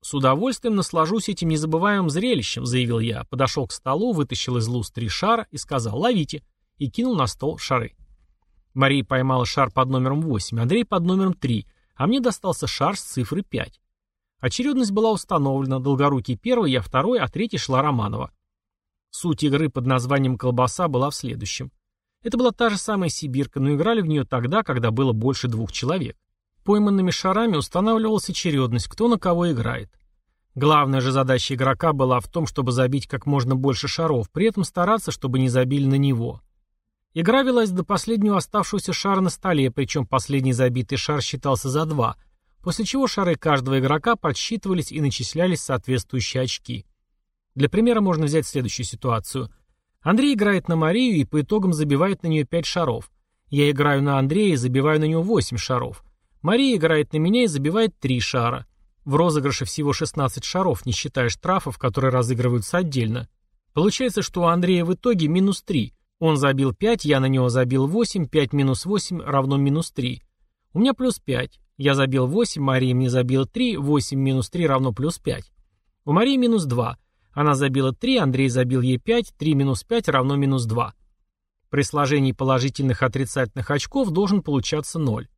«С удовольствием наслажусь этим незабываемым зрелищем», — заявил я. Подошел к столу, вытащил из луз три шара и сказал «ловите» и кинул на стол шары. Мария поймала шар под номером 8, Андрей под номером 3, а мне достался шар с цифрой 5. Очередность была установлена, Долгорукий первый, я второй, а третий шла Романова. Суть игры под названием «Колбаса» была в следующем. Это была та же самая Сибирка, но играли в нее тогда, когда было больше двух человек. Пойманными шарами устанавливалась очередность, кто на кого играет. Главная же задача игрока была в том, чтобы забить как можно больше шаров, при этом стараться, чтобы не забили на него. Игра велась до последнего оставшегося шара на столе, причем последний забитый шар считался за два, после чего шары каждого игрока подсчитывались и начислялись соответствующие очки. Для примера можно взять следующую ситуацию. Андрей играет на Марию и по итогам забивает на нее 5 шаров. Я играю на Андрея и забиваю на него 8 шаров. Мария играет на меня и забивает 3 шара. В розыгрыше всего 16 шаров, не считая штрафов, которые разыгрываются отдельно. Получается, что у Андрея в итоге минус 3. Он забил 5, я на него забил 8, 5 минус 8 равно минус 3. У меня плюс 5. Я забил 8, Мария мне забила 3, 8 минус 3 равно плюс 5. У Марии минус 2. Она забила 3, Андрей забил ей 5, 3 минус 5 равно минус 2. При сложении положительных и отрицательных очков должен получаться 0.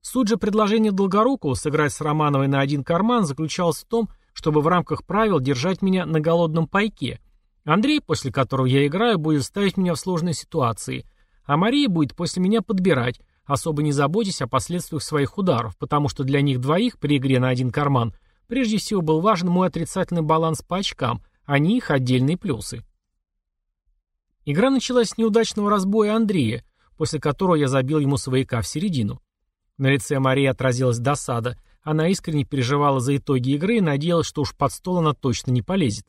Суть же предложения Долгорукова сыграть с Романовой на один карман заключалась в том, чтобы в рамках правил держать меня на голодном пайке. Андрей, после которого я играю, будет ставить меня в сложные ситуации, а Мария будет после меня подбирать, особо не заботясь о последствиях своих ударов, потому что для них двоих при игре на один карман прежде всего был важен мой отрицательный баланс по очкам, а не их отдельные плюсы. Игра началась с неудачного разбоя Андрея, после которого я забил ему свояка в середину. На лице Марии отразилась досада. Она искренне переживала за итоги игры и надеялась, что уж под стол она точно не полезет.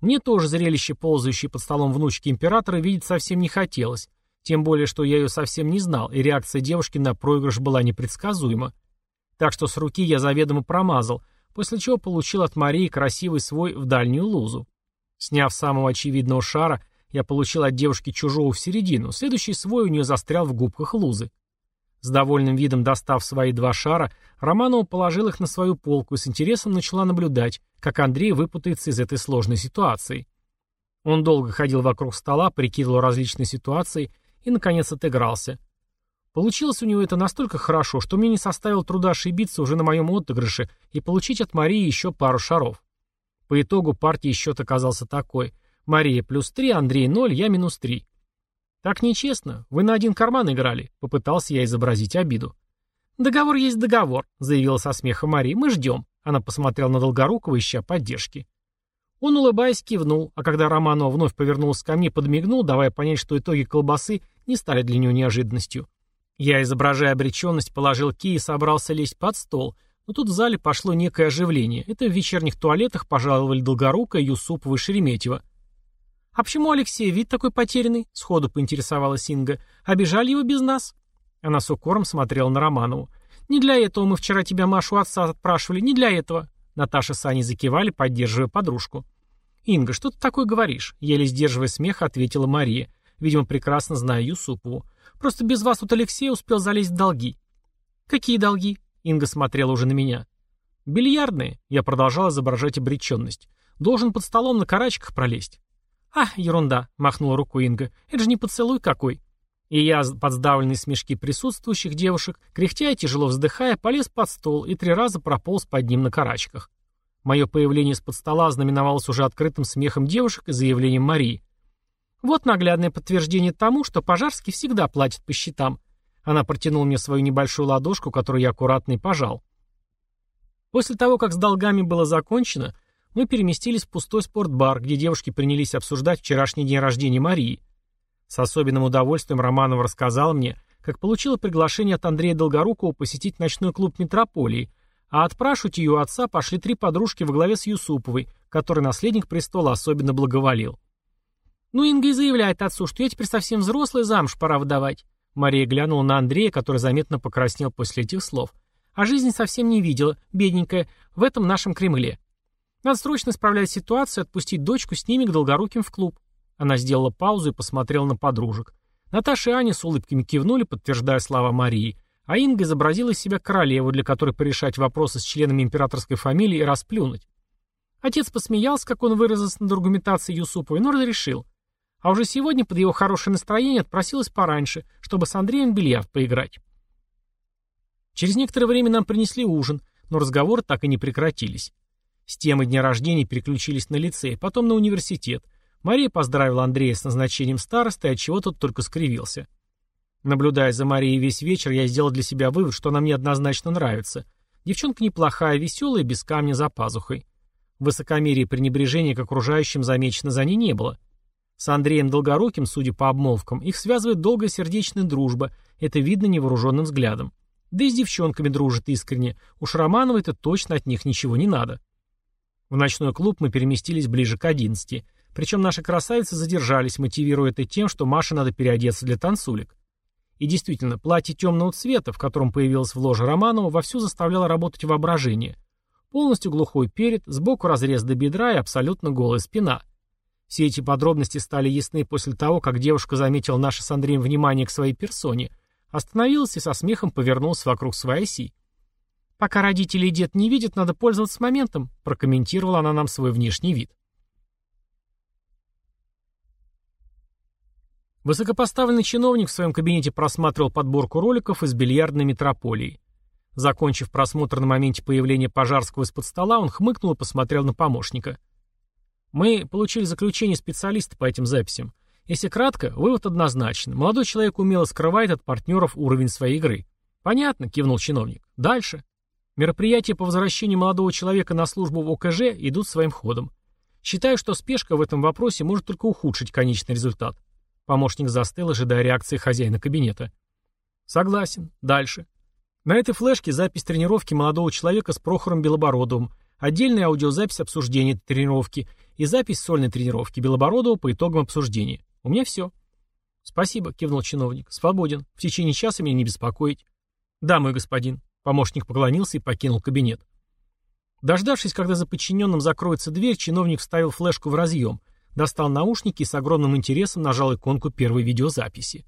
Мне тоже зрелище, ползающей под столом внучки императора, видеть совсем не хотелось, тем более, что я ее совсем не знал, и реакция девушки на проигрыш была непредсказуема. Так что с руки я заведомо промазал, после чего получил от Марии красивый свой в дальнюю лузу. Сняв самого очевидного шара, я получил от девушки чужого в середину, следующий свой у нее застрял в губках лузы. С довольным видом достав свои два шара, Романова положил их на свою полку и с интересом начала наблюдать, как Андрей выпутается из этой сложной ситуации. Он долго ходил вокруг стола, прикидывал различные ситуации и, наконец, отыгрался. Получилось у него это настолько хорошо, что мне не составило труда ошибиться уже на моем отыгрыше и получить от Марии еще пару шаров. По итогу партии счет оказался такой. Мария плюс 3, Андрей 0, я минус 3. Так нечестно. Вы на один карман играли. Попытался я изобразить обиду. Договор есть договор, заявила со смехом Мария. Мы ждем. Она посмотрела на Долгорукова, ища поддержки. Он, улыбаясь, кивнул, а когда Романова вновь повернулся ко мне, подмигнул, давая понять, что итоги колбасы не стали для него неожиданностью. Я, изображая обреченность, положил ки и собрался лезть под стол, но тут в зале пошло некое оживление. Это в вечерних туалетах пожаловали Долгорука, Юсупова и Шереметьева. «А почему Алексей вид такой потерянный?» — сходу поинтересовалась Инга. «Обижали его без нас?» Она с укором смотрела на Романову. «Не для этого мы вчера тебя Машу отца отпрашивали, не для этого». Наташа с Аней закивали, поддерживая подружку. «Инга, что ты такое говоришь?» Еле сдерживая смех, ответила Мария, видимо, прекрасно зная Юсупову. Просто без вас тут Алексей успел залезть в долги». «Какие долги?» Инга смотрела уже на меня. «Бильярдные», — я продолжал изображать обреченность. «Должен под столом на карачках пролезть». «А, ерунда», — махнула рукой Инга. «Это же не поцелуй какой». И я, под сдавленные смешки присутствующих девушек, кряхтя и тяжело вздыхая, полез под стол и три раза прополз под ним на карачках. Мое появление из-под стола знаменовалось уже открытым смехом девушек и заявлением Марии. Вот наглядное подтверждение тому, что Пожарский всегда платит по счетам. Она протянула мне свою небольшую ладошку, которую я аккуратно и пожал. После того, как с долгами было закончено, мы переместились в пустой спортбар, где девушки принялись обсуждать вчерашний день рождения Марии. С особенным удовольствием Романова рассказал мне, как получила приглашение от Андрея Долгорукова посетить ночной клуб «Метрополии», а отпрашивать ее отца пошли три подружки во главе с Юсуповой, который наследник престола особенно благоволил. «Ну, Инга и заявляет отцу, что я теперь совсем взрослый, замуж пора выдавать». Мария глянула на Андрея, который заметно покраснел после этих слов. «А жизнь совсем не видела, бедненькая, в этом нашем Кремле. Надо срочно исправлять ситуацию и отпустить дочку с ними к Долгоруким в клуб». Она сделала паузу и посмотрела на подружек. Наташа и Аня с улыбками кивнули, подтверждая слова Марии, а Инга изобразила из себя королеву, для которой порешать вопросы с членами императорской фамилии и расплюнуть. Отец посмеялся, как он выразился над аргументацией Юсуповой, но разрешил. А уже сегодня под его хорошее настроение отпросилась пораньше, чтобы с Андреем бильярд поиграть. Через некоторое время нам принесли ужин, но разговоры так и не прекратились. С темы дня рождения переключились на лицей, потом на университет. Мария поздравила Андрея с назначением старосты, от чего тот только скривился. Наблюдая за Марией весь вечер, я сделал для себя вывод, что она мне однозначно нравится. Девчонка неплохая, веселая, без камня за пазухой. Высокомерие и пренебрежение к окружающим замечено за ней не было. С Андреем Долгоруким, судя по обмолвкам, их связывает долгая сердечная дружба, это видно невооруженным взглядом. Да и с девчонками дружит искренне, уж Романовой это точно от них ничего не надо. В ночной клуб мы переместились ближе к одиннадцати. Причем наши красавицы задержались, мотивируя это тем, что Маше надо переодеться для танцулек. И действительно, платье темного цвета, в котором появилась в ложе Романова, вовсю заставляло работать воображение. Полностью глухой перед, сбоку разрез до бедра и абсолютно голая спина. Все эти подробности стали ясны после того, как девушка заметила наше с Андреем внимание к своей персоне, остановилась и со смехом повернулась вокруг своей оси. «Пока родители и дед не видят, надо пользоваться моментом», прокомментировала она нам свой внешний вид. Высокопоставленный чиновник в своем кабинете просматривал подборку роликов из бильярдной метрополии. Закончив просмотр на моменте появления Пожарского из-под стола, он хмыкнул и посмотрел на помощника. «Мы получили заключение специалиста по этим записям. Если кратко, вывод однозначен. Молодой человек умело скрывает от партнеров уровень своей игры». «Понятно», — кивнул чиновник. «Дальше». Мероприятия по возвращению молодого человека на службу в ОКЖ идут своим ходом. Считаю, что спешка в этом вопросе может только ухудшить конечный результат. Помощник застыл, ожидая реакции хозяина кабинета. Согласен. Дальше. На этой флешке запись тренировки молодого человека с Прохором Белобородовым, отдельная аудиозапись обсуждения тренировки и запись сольной тренировки Белобородова по итогам обсуждения. У меня все. Спасибо, кивнул чиновник. Свободен. В течение часа меня не беспокоить. Да, мой господин. Помощник поклонился и покинул кабинет. Дождавшись, когда за подчиненным закроется дверь, чиновник вставил флешку в разъем – достал наушники и с огромным интересом нажал иконку первой видеозаписи.